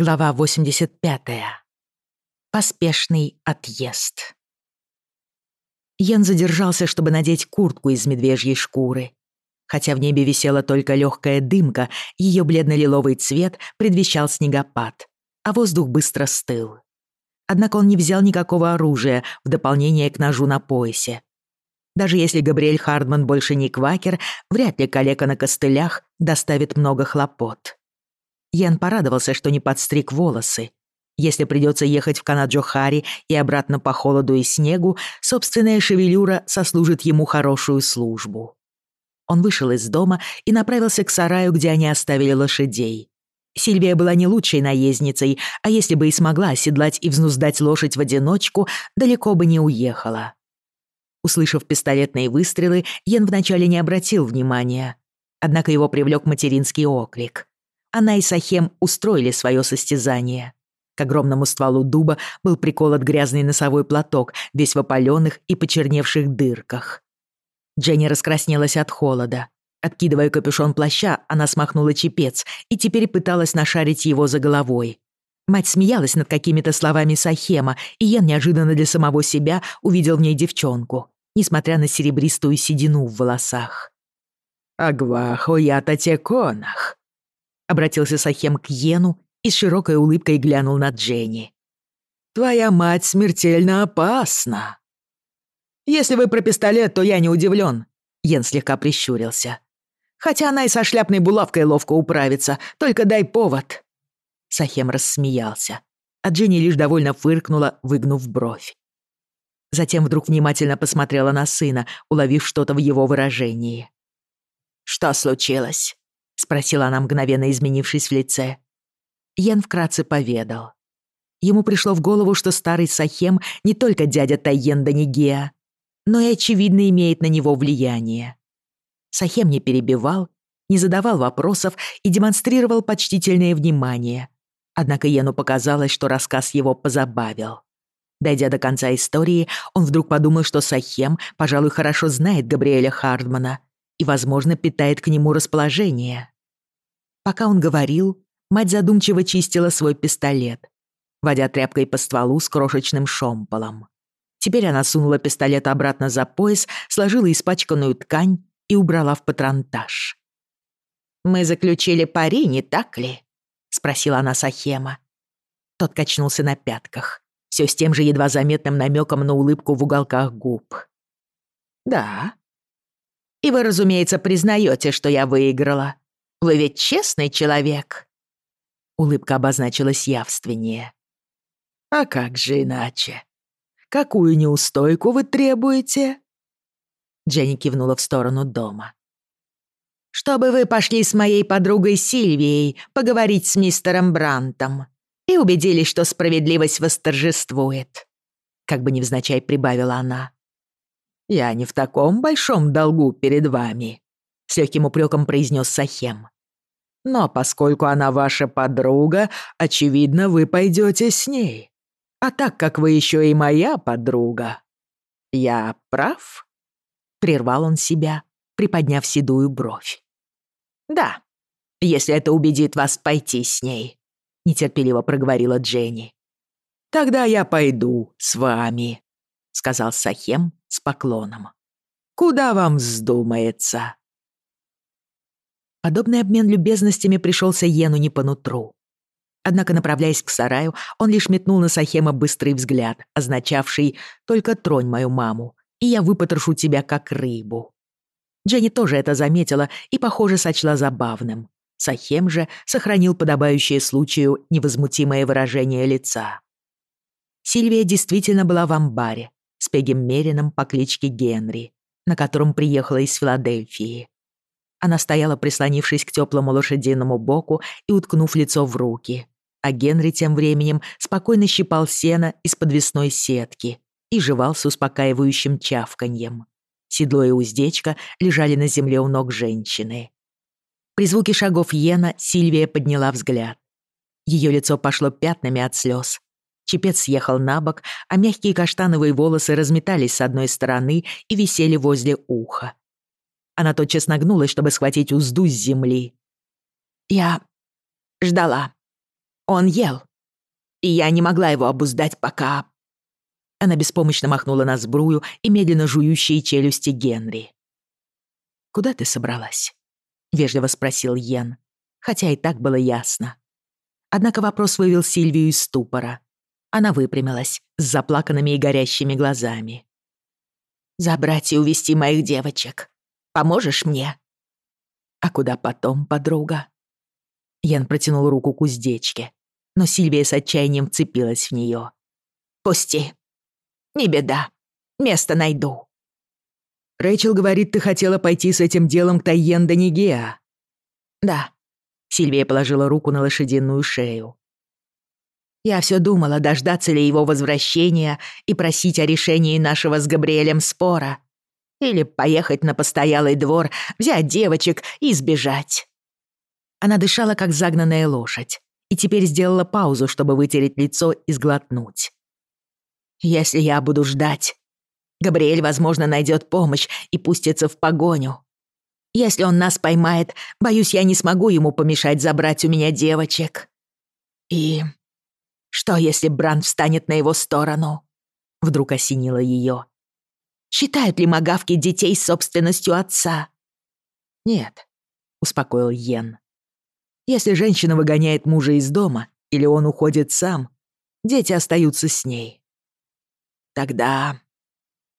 Глава 85. Поспешный отъезд. Йен задержался, чтобы надеть куртку из медвежьей шкуры. Хотя в небе висела только легкая дымка, ее бледно-лиловый цвет предвещал снегопад, а воздух быстро стыл. Однако он не взял никакого оружия в дополнение к ножу на поясе. Даже если Габриэль Хардман больше не квакер, вряд ли калека на костылях доставит много хлопот. Ян порадовался, что не подстриг волосы. Если придется ехать в Канаджохари и обратно по холоду и снегу, собственная шевелюра сослужит ему хорошую службу. Он вышел из дома и направился к сараю, где они оставили лошадей. Сильвия была не лучшей наездницей, а если бы и смогла оседлать и взнуздать лошадь в одиночку, далеко бы не уехала. Услышав пистолетные выстрелы, Ян вначале не обратил внимания. Однако его привлек материнский оклик. она и Сахем устроили свое состязание. К огромному стволу дуба был приколот грязный носовой платок, весь в опаленных и почерневших дырках. Дженни раскраснелась от холода. Откидывая капюшон плаща, она смахнула чепец и теперь пыталась нашарить его за головой. Мать смеялась над какими-то словами Сахема, и Йен неожиданно для самого себя увидел в ней девчонку, несмотря на серебристую седину в волосах. «Агвахо я-то те конах», обратился Сахем к Йену и с широкой улыбкой глянул на Дженни. «Твоя мать смертельно опасна!» «Если вы про пистолет, то я не удивлен», — Йен слегка прищурился. «Хотя она и со шляпной булавкой ловко управится, только дай повод». Сахем рассмеялся, а Дженни лишь довольно фыркнула, выгнув бровь. Затем вдруг внимательно посмотрела на сына, уловив что-то в его выражении. «Что случилось?» спросила она, мгновенно изменившись в лице. Ян вкратце поведал. Ему пришло в голову, что старый Сахем не только дядя Тайен Данигеа, но и, очевидно, имеет на него влияние. Сахем не перебивал, не задавал вопросов и демонстрировал почтительное внимание. Однако Йену показалось, что рассказ его позабавил. Дойдя до конца истории, он вдруг подумал, что Сахем, пожалуй, хорошо знает Габриэля Хардмана и, возможно, питает к нему расположение. Пока он говорил, мать задумчиво чистила свой пистолет, водя тряпкой по стволу с крошечным шомполом. Теперь она сунула пистолет обратно за пояс, сложила испачканную ткань и убрала в патронтаж. «Мы заключили пари, не так ли?» — спросила она Сахема. Тот качнулся на пятках, все с тем же едва заметным намеком на улыбку в уголках губ. «Да», и вы, разумеется, признаете, что я выиграла. Вы плывет честный человек». Улыбка обозначилась явственнее. «А как же иначе? Какую неустойку вы требуете?» Дженни кивнула в сторону дома. «Чтобы вы пошли с моей подругой Сильвией поговорить с мистером Брантом и убедились, что справедливость восторжествует», как бы невзначай прибавила она. «Я не в таком большом долгу перед вами», с легким упреком произнес Сахем. Но поскольку она ваша подруга, очевидно, вы пойдете с ней. А так как вы еще и моя подруга... Я прав?» Прервал он себя, приподняв седую бровь. «Да, если это убедит вас пойти с ней», — нетерпеливо проговорила Дженни. «Тогда я пойду с вами», — сказал Сахем с поклоном. «Куда вам вздумается?» Подобный обмен любезностями пришелся Ену не по нутру. Однако, направляясь к сараю, он лишь метнул на Сахема быстрый взгляд, означавший «только тронь мою маму, и я выпотрошу тебя как рыбу». Дженни тоже это заметила и, похоже, сочла забавным. Сахем же сохранил подобающее случаю невозмутимое выражение лица. Сильвия действительно была в амбаре с Пегем Мерином по кличке Генри, на котором приехала из Филадельфии. Она стояла, прислонившись к теплому лошадиному боку и уткнув лицо в руки. А Генри тем временем спокойно щипал сено из подвесной сетки и жевал с успокаивающим чавканьем. Седло и уздечка лежали на земле у ног женщины. При звуке шагов Йена Сильвия подняла взгляд. Ее лицо пошло пятнами от слез. Чепец съехал на бок, а мягкие каштановые волосы разметались с одной стороны и висели возле уха. Она тотчас нагнулась, чтобы схватить узду с земли. Я ждала. Он ел. И я не могла его обуздать, пока... Она беспомощно махнула на сбрую и медленно жующие челюсти Генри. «Куда ты собралась?» — вежливо спросил Йен, хотя и так было ясно. Однако вопрос вывел Сильвию из ступора. Она выпрямилась с заплаканными и горящими глазами. «Забрать и увести моих девочек», поможешь мне?» «А куда потом, подруга?» Ян протянул руку к уздечке, но Сильвия с отчаянием вцепилась в нее. «Пусти. Не беда. Место найду». «Рэйчел говорит, ты хотела пойти с этим делом к Тайен до Нигеа». «Да». Сильвия положила руку на лошадиную шею. Я все думала, дождаться ли его возвращения и просить о решении нашего с Габриэлем спора, или поехать на постоялый двор, взять девочек и сбежать. Она дышала, как загнанная лошадь, и теперь сделала паузу, чтобы вытереть лицо и сглотнуть. «Если я буду ждать, Габриэль, возможно, найдет помощь и пустится в погоню. Если он нас поймает, боюсь, я не смогу ему помешать забрать у меня девочек. И что, если Бран встанет на его сторону?» Вдруг осенило ее. «Считают ли магавки детей собственностью отца?» «Нет», — успокоил Йен. Если женщина выгоняет мужа из дома или он уходит сам, дети остаются с ней. Тогда...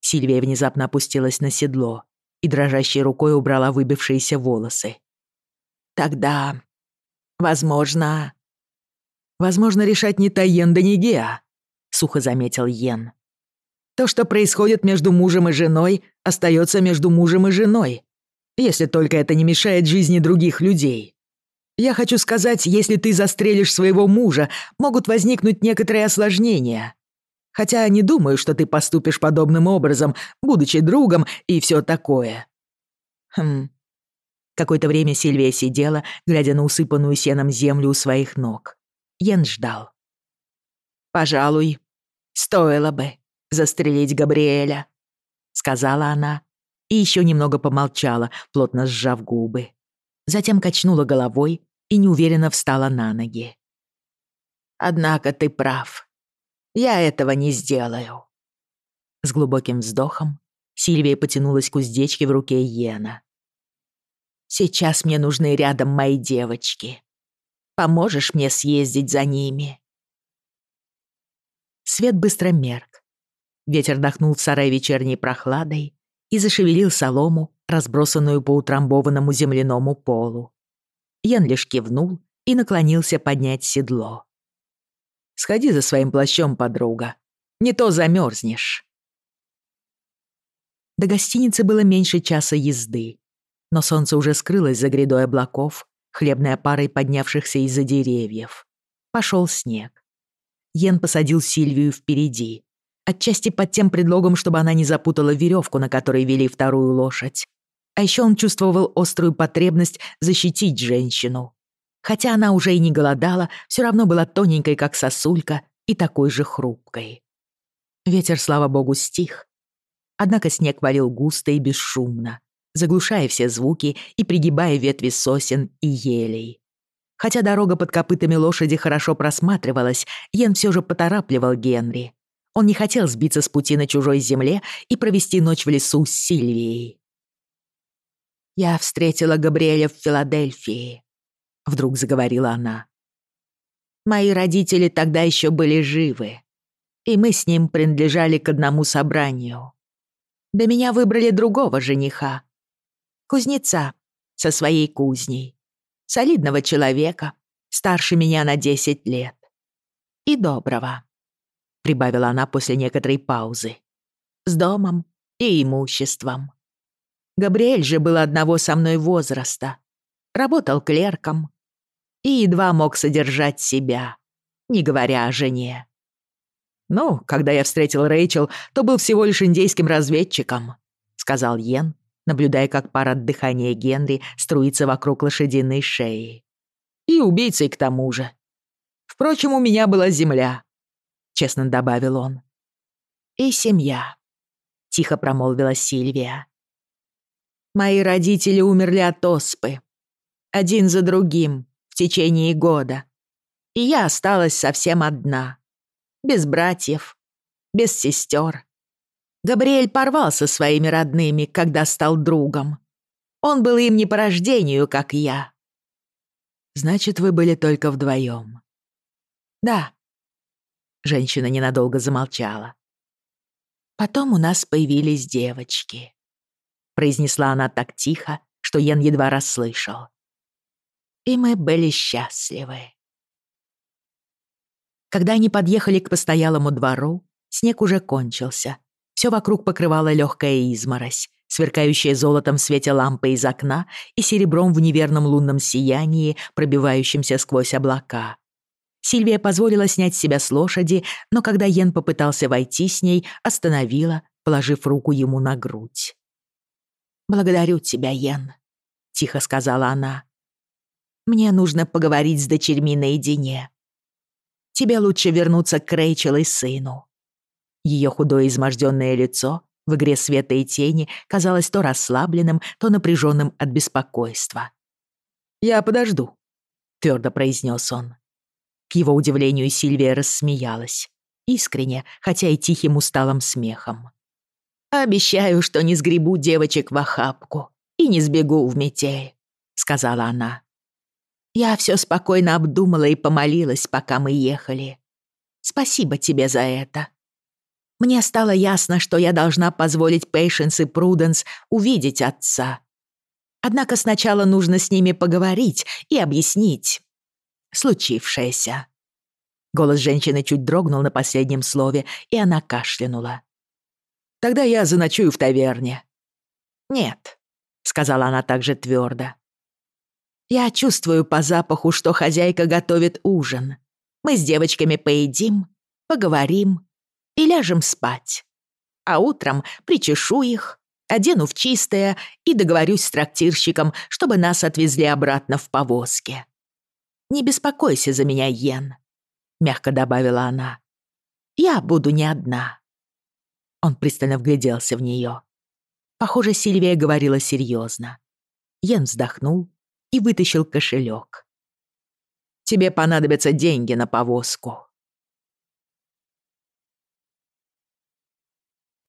Сильвия внезапно опустилась на седло и дрожащей рукой убрала выбившиеся волосы. Тогда... Возможно... Возможно, решать не Тайен да не Геа, сухо заметил Йен. То, что происходит между мужем и женой, остается между мужем и женой. Если только это не мешает жизни других людей. Я хочу сказать, если ты застрелишь своего мужа, могут возникнуть некоторые осложнения. Хотя не думаю, что ты поступишь подобным образом, будучи другом и все такое. Хм. Какое-то время Сильвия сидела, глядя на усыпанную сеном землю у своих ног. Ян ждал. «Пожалуй, стоило бы», застрелить Габриэля», — сказала она и еще немного помолчала, плотно сжав губы. Затем качнула головой и неуверенно встала на ноги. «Однако ты прав. Я этого не сделаю». С глубоким вздохом Сильвия потянулась к уздечке в руке Йена. «Сейчас мне нужны рядом мои девочки. Поможешь мне съездить за ними?» Свет быстро мерк. Ветер дохнул в сарай вечерней прохладой и зашевелил солому, разбросанную по утрамбованному земляному полу. Ян лишь кивнул и наклонился поднять седло. «Сходи за своим плащом, подруга. Не то замерзнешь. До гостиницы было меньше часа езды, но солнце уже скрылось за грядой облаков, хлебной парой поднявшихся из-за деревьев. Пошел снег. Йен посадил Сильвию впереди, отчасти под тем предлогом, чтобы она не запутала веревку, на которой вели вторую лошадь. А еще он чувствовал острую потребность защитить женщину. Хотя она уже и не голодала, все равно была тоненькой, как сосулька, и такой же хрупкой. Ветер, слава богу, стих. Однако снег валил густо и бесшумно, заглушая все звуки и пригибая ветви сосен и елей. Хотя дорога под копытами лошади хорошо просматривалась, Йен все же поторапливал Генри — он не хотел сбиться с пути на чужой земле и провести ночь в лесу с Сильвией. «Я встретила Габриэля в Филадельфии», — вдруг заговорила она. «Мои родители тогда еще были живы, и мы с ним принадлежали к одному собранию. До меня выбрали другого жениха, кузнеца со своей кузней, солидного человека, старше меня на 10 лет, и доброго» прибавила она после некоторой паузы. «С домом и имуществом». Габриэль же был одного со мной возраста. Работал клерком и едва мог содержать себя, не говоря о жене. «Ну, когда я встретил Рэйчел, то был всего лишь индейским разведчиком», — сказал Йен, наблюдая, как пара от дыхания Генри струится вокруг лошадиной шеи. «И убийцей к тому же. Впрочем, у меня была земля, честно добавил он. «И семья», — тихо промолвила Сильвия. Мои родители умерли от оспы. Один за другим в течение года. И я осталась совсем одна. Без братьев, без сестер. Габриэль порвал со своими родными, когда стал другом. Он был им не по рождению, как я. Значит, вы были только вдвоем. Да. Женщина ненадолго замолчала. Потом у нас появились девочки. Произнесла она так тихо, что Йен едва расслышал. И мы были счастливы. Когда они подъехали к постоялому двору, снег уже кончился. Все вокруг покрывала легкая изморозь, сверкающая золотом в свете лампы из окна и серебром в неверном лунном сиянии, пробивающемся сквозь облака. Сильвия позволила снять себя с лошади, но когда Йен попытался войти с ней, остановила, положив руку ему на грудь. «Благодарю тебя, Йен», — тихо сказала она. «Мне нужно поговорить с дочерьми наедине. Тебе лучше вернуться к Рэйчел и сыну». Ее худое изможденное лицо в игре света и тени казалось то расслабленным, то напряженным от беспокойства. «Я подожду», — твердо произнес он. К его удивлению Сильвия рассмеялась. Искренне, хотя и тихим усталым смехом. «Обещаю, что не сгребу девочек в охапку и не сбегу в метель», — сказала она. «Я все спокойно обдумала и помолилась, пока мы ехали. Спасибо тебе за это». Мне стало ясно, что я должна позволить Пейшенс и Пруденс увидеть отца. Однако сначала нужно с ними поговорить и объяснить, случившееся. Голос женщины чуть дрогнул на последнем слове, и она кашлянула. «Тогда я заночую в таверне». «Нет», — сказала она также твердо. «Я чувствую по запаху, что хозяйка готовит ужин. Мы с девочками поедим, поговорим и ляжем спать. А утром причешу их, одену в чистое и договорюсь с трактирщиком, чтобы нас отвезли обратно в повозке.«Не беспокойся за меня, Йен», — мягко добавила она. «Я буду не одна». Он пристально вгляделся в нее. Похоже, Сильвия говорила серьезно. Йен вздохнул и вытащил кошелек. «Тебе понадобятся деньги на повозку»,